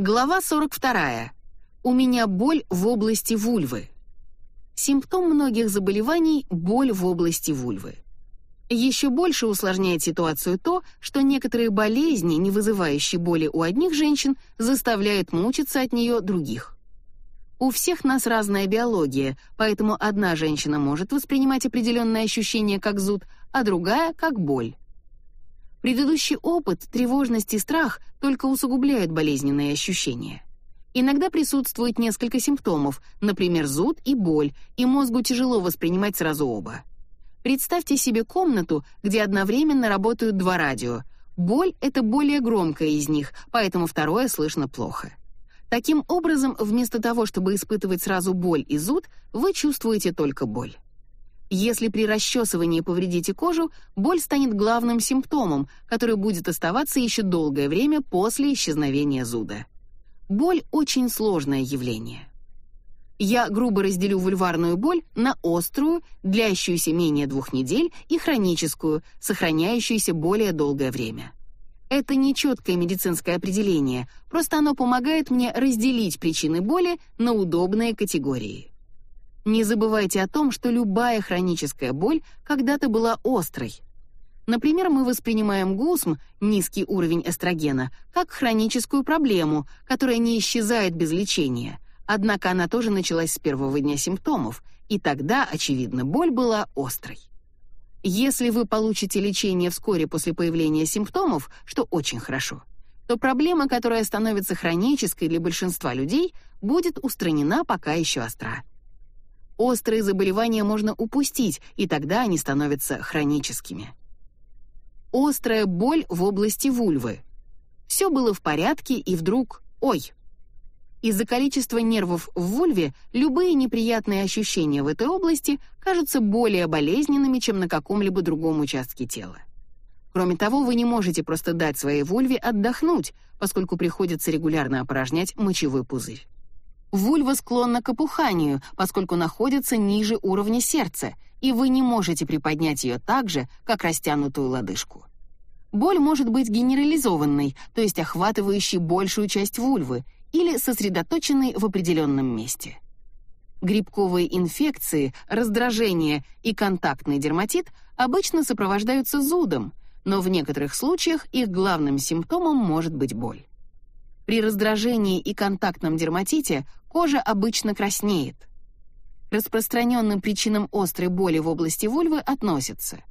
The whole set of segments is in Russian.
Глава 42. У меня боль в области вульвы. Симптом многих заболеваний – боль в области вульвы. Еще больше усложняет ситуацию то, что некоторые болезни, не вызывающие боли у одних женщин, заставляют мучиться от нее других. У всех нас разная биология, поэтому одна женщина может воспринимать определенные ощущения как зуд, а другая — как боль. Предыдущий опыт, тревожность и страх только усугубляют болезненные ощущения. Иногда присутствует несколько симптомов, например, зуд и боль, и мозгу тяжело воспринимать сразу оба. Представьте себе комнату, где одновременно работают два радио. Боль — это более громкое из них, поэтому второе слышно плохо. Таким образом, вместо того, чтобы испытывать сразу боль и зуд, вы чувствуете только боль. Если при расчесывании повредите кожу, боль станет главным симптомом, который будет оставаться еще долгое время после исчезновения зуда. Боль очень сложное явление. Я грубо разделю вульварную боль на острую, длящуюся менее двух недель, и хроническую, сохраняющуюся более долгое время. Это не четкое медицинское определение, просто оно помогает мне разделить причины боли на удобные категории. Не забывайте о том, что любая хроническая боль когда-то была острой. Например, мы воспринимаем гусм, низкий уровень эстрогена, как хроническую проблему, которая не исчезает без лечения. Однако она тоже началась с первого дня симптомов, и тогда, очевидно, боль была острой. Если вы получите лечение вскоре после появления симптомов, что очень хорошо, то проблема, которая становится хронической для большинства людей, будет устранена, пока еще остра. Острые заболевания можно упустить, и тогда они становятся хроническими. Острая боль в области вульвы. Все было в порядке, и вдруг ой. Из-за количества нервов в вульве любые неприятные ощущения в этой области кажутся более болезненными, чем на каком-либо другом участке тела. Кроме того, вы не можете просто дать своей вульве отдохнуть, поскольку приходится регулярно опорожнять мочевой пузырь. Вульва склонна к опуханию, поскольку находится ниже уровня сердца, и вы не можете приподнять ее так же, как растянутую лодыжку. Боль может быть генерализованной, то есть охватывающей большую часть вульвы, или сосредоточенной в определенном месте. Грибковые инфекции, раздражение и контактный дерматит обычно сопровождаются зудом, но в некоторых случаях их главным симптомом может быть боль. При раздражении и контактном дерматите кожа обычно краснеет. К распространенным причинам острой боли в области вульвы относятся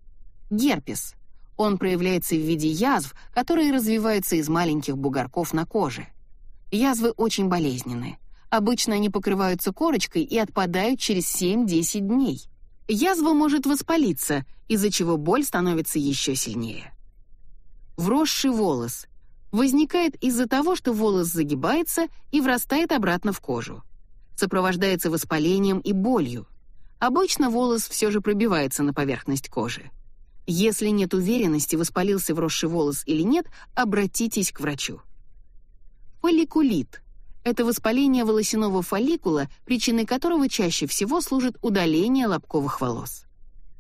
герпес. Он проявляется в виде язв, которые развиваются из маленьких бугорков на коже. Язвы очень болезненны. Обычно они покрываются корочкой и отпадают через 7-10 дней. Язва может воспалиться, из-за чего боль становится еще сильнее. Вросший волос возникает из-за того, что волос загибается и врастает обратно в кожу. Сопровождается воспалением и болью. Обычно волос все же пробивается на поверхность кожи. Если нет уверенности, воспалился вросший волос или нет, обратитесь к врачу. Фолликулит — это воспаление волосяного фолликула, причиной которого чаще всего служит удаление лобковых волос.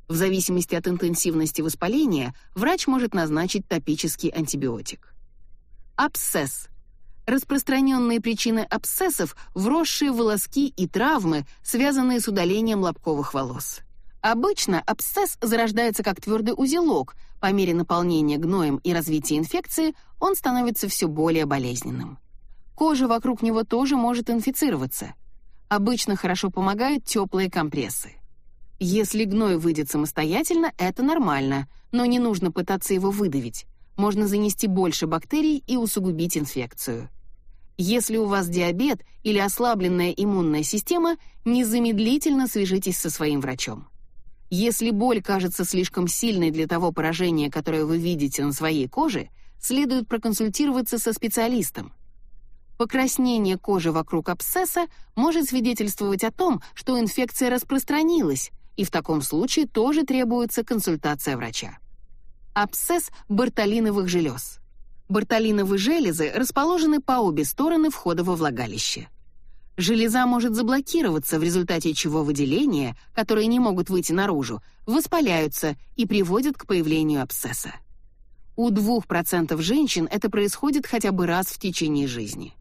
В зависимости от интенсивности воспаления врач может назначить топический антибиотик. Абсцесс. Распространенные причины абсцессов — вросшие волоски и травмы, связанные с удалением лобковых волос. Обычно абсцесс зарождается как твердый узелок. По мере наполнения гноем и развития инфекции он становится все более болезненным. Кожа вокруг него тоже может инфицироваться. Обычно хорошо помогают теплые компрессы. Если гной выйдет самостоятельно, это нормально, но не нужно пытаться его выдавить. Можно занести больше бактерий и усугубить инфекцию. Если у вас диабет или ослабленная иммунная система, незамедлительно свяжитесь со своим врачом. Если боль кажется слишком сильной для того поражения, которое вы видите на своей коже, следует проконсультироваться со специалистом. Покраснение кожи вокруг абсцесса может свидетельствовать о том, что инфекция распространилась, и в таком случае тоже требуется консультация врача. Абсцесс бартолиновых желез. Бартолиновые железы расположены по обе стороны входа во влагалище. Железа может заблокироваться, в результате чего выделения, которые не могут выйти наружу, воспаляются и приводят к появлению абсцесса. У 2% женщин это происходит хотя бы раз в течение жизни.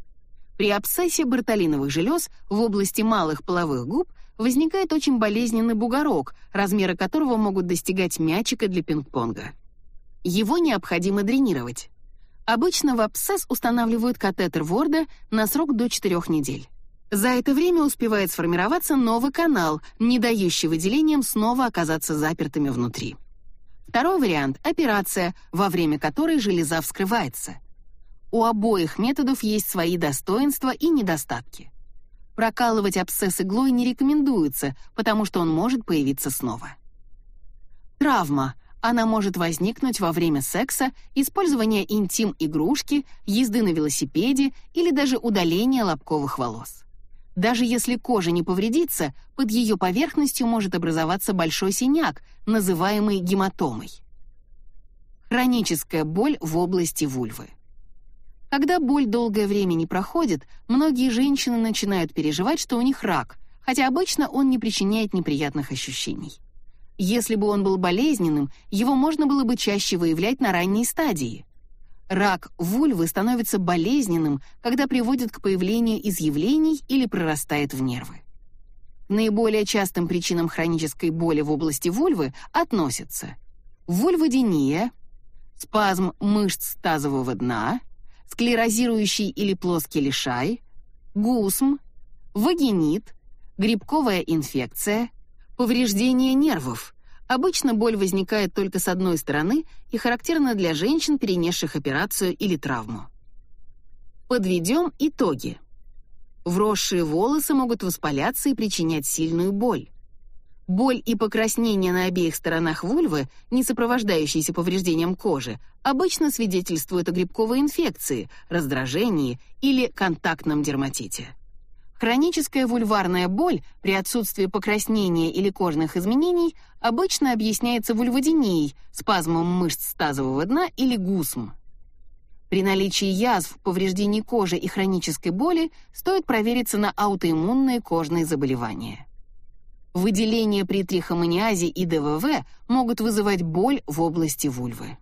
При абсцессе бартолиновых желез в области малых половых губ возникает очень болезненный бугорок, размеры которого могут достигать мячика для пинг-понга. Его необходимо дренировать. Обычно в абсцесс устанавливают катетер Ворда на срок до 4 недель. За это время успевает сформироваться новый канал, не дающий выделениям снова оказаться запертыми внутри. Второй вариант — операция, во время которой железа вскрывается. У обоих методов есть свои достоинства и недостатки. Прокалывать абсцесс иглой не рекомендуется, потому что он может появиться снова. Травма — она может возникнуть во время секса, использования интим-игрушки, езды на велосипеде или даже удаления лобковых волос. Даже если кожа не повредится, под ее поверхностью может образоваться большой синяк, называемый гематомой. Хроническая боль в области вульвы. Когда боль долгое время не проходит, многие женщины начинают переживать, что у них рак, хотя обычно он не причиняет неприятных ощущений. Если бы он был болезненным, его можно было бы чаще выявлять на ранней стадии. Рак вульвы становится болезненным, когда приводит к появлению изъявлений или прорастает в нервы. Наиболее частым причинам хронической боли в области вульвы относятся вульводиния, спазм мышц тазового дна, склерозирующий или плоский лишай, гусм, вагинит, грибковая инфекция, Повреждение нервов. Обычно боль возникает только с одной стороны и характерна для женщин, перенесших операцию или травму. Подведем итоги. Вросшие волосы могут воспаляться и причинять сильную боль. Боль и покраснение на обеих сторонах вульвы, не сопровождающиеся повреждением кожи, обычно свидетельствуют о грибковой инфекции, раздражении или контактном дерматите. Хроническая вульварная боль при отсутствии покраснения или кожных изменений обычно объясняется вульводинией, спазмом мышц тазового дна или гусм. При наличии язв, повреждений кожи и хронической боли стоит провериться на аутоиммунные кожные заболевания. Выделения при трихомониазе и ДВВ могут вызывать боль в области вульвы.